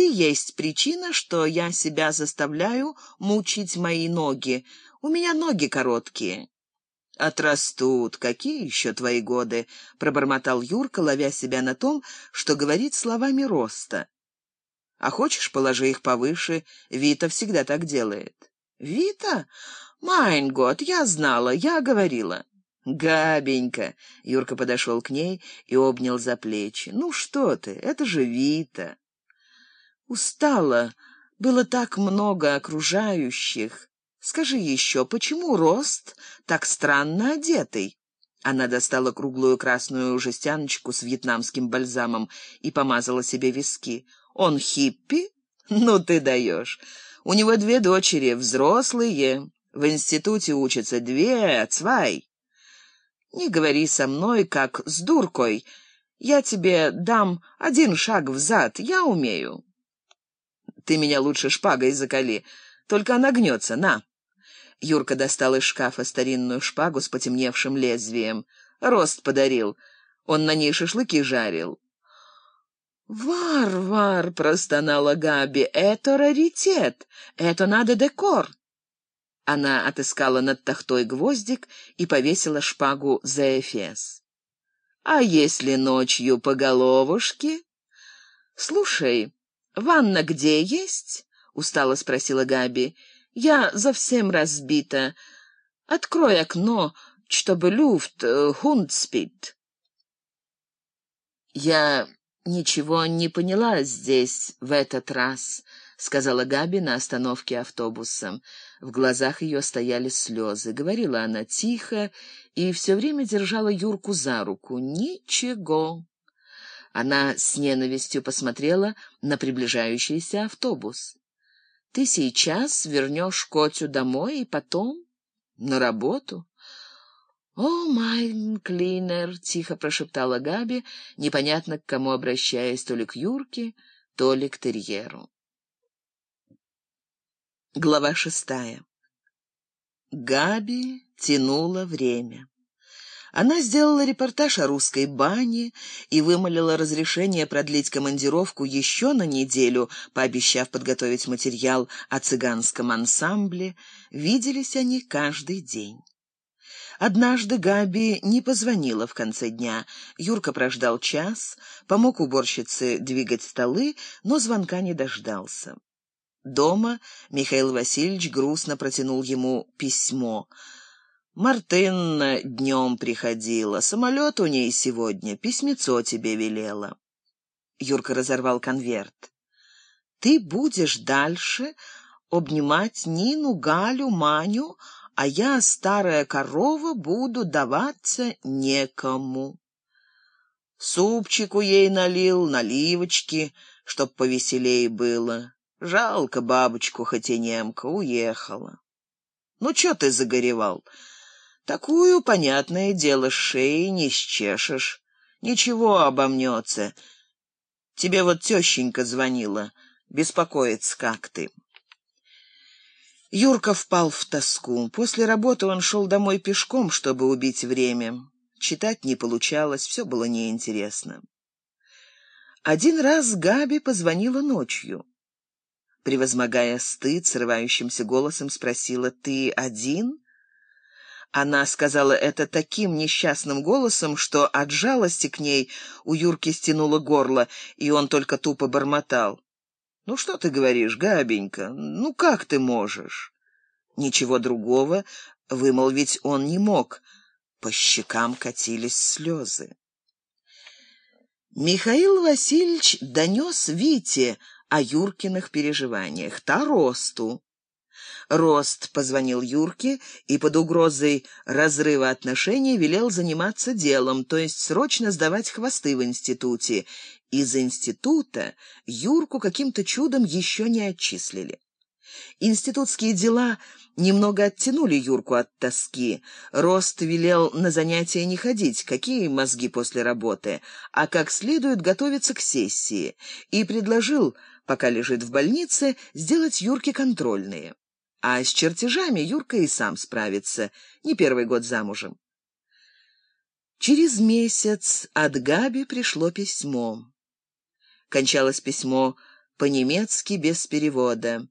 ты есть причина, что я себя заставляю мучить мои ноги. У меня ноги короткие». «Отрастут. Какие еще твои годы?» — пробормотал Юрка, ловя себя на том, что говорит словами роста. «А хочешь, положи их повыше. Вита всегда так делает». «Вита? Майн год, я знала, я говорила». «Габенька!» — Юрка подошел к ней и обнял за плечи. «Ну что ты, это же Вита!» «Устала. Было так много окружающих. Скажи еще, почему Рост так странно одетый?» Она достала круглую красную жестяночку с вьетнамским бальзамом и помазала себе виски. «Он хиппи? Ну ты даешь! У него две дочери, взрослые. В институте учатся две, цвай. Не говори со мной, как с дуркой. Я тебе дам один шаг взад, я умею». «Ты меня лучше шпагой закали, только она гнется, на!» Юрка достал из шкафа старинную шпагу с потемневшим лезвием. Рост подарил. Он на ней шашлыки жарил. «Вар-вар!» — простонала Габи. «Это раритет! Это надо декор!» Она отыскала над тахтой гвоздик и повесила шпагу за эфес. «А если ночью по головушке?» «Слушай, ванна где есть?» — устало спросила Габи. Я совсем разбита. Открой окно, чтобы люфт, э, хунд спит. Я ничего не поняла здесь в этот раз, сказала Габи на остановке автобуса. В глазах ее стояли слезы. Говорила она тихо и все время держала Юрку за руку. Ничего. Она с ненавистью посмотрела на приближающийся автобус. Ты сейчас вернешь Котю домой и потом на работу. «О, майн клинер!» — тихо прошептала Габи, непонятно к кому обращаясь, то ли к Юрке, то ли к терьеру. Глава шестая. Габи тянула время. Она сделала репортаж о русской бане и вымолила разрешение продлить командировку еще на неделю, пообещав подготовить материал о цыганском ансамбле. Виделись они каждый день. Однажды Габи не позвонила в конце дня. Юрка прождал час, помог уборщице двигать столы, но звонка не дождался. Дома Михаил Васильевич грустно протянул ему письмо — Мартынна днем приходила, самолет у ней сегодня, письмецо тебе велела. Юрка разорвал конверт. Ты будешь дальше обнимать Нину, Галю, Маню, а я, старая корова, буду даваться некому. Супчику ей налил, наливочки, чтоб повеселей было. Жалко бабочку, хоть и немка, уехала. Ну, чё ты загоревал? Такую, понятное дело, шеи не счешешь. Ничего обомнется. Тебе вот тещенька звонила, беспокоится, как ты. Юрка впал в тоску. После работы он шел домой пешком, чтобы убить время. Читать не получалось, все было неинтересно. Один раз Габи позвонила ночью. Превозмогая стыд, срывающимся голосом спросила, «Ты один?» Она сказала это таким несчастным голосом, что от жалости к ней у Юрки стянуло горло, и он только тупо бормотал. «Ну что ты говоришь, Габенька? Ну как ты можешь?» Ничего другого вымолвить он не мог. По щекам катились слезы. Михаил Васильевич донес Вите о Юркиных переживаниях, та росту. Рост позвонил Юрке и под угрозой разрыва отношений велел заниматься делом, то есть срочно сдавать хвосты в институте. Из института Юрку каким-то чудом еще не отчислили. Институтские дела немного оттянули Юрку от тоски. Рост велел на занятия не ходить, какие мозги после работы, а как следует готовиться к сессии, и предложил, пока лежит в больнице, сделать Юрке контрольные. А с чертежами Юрка и сам справится, не первый год замужем. Через месяц от Габи пришло письмо. Кончалось письмо по-немецки без перевода.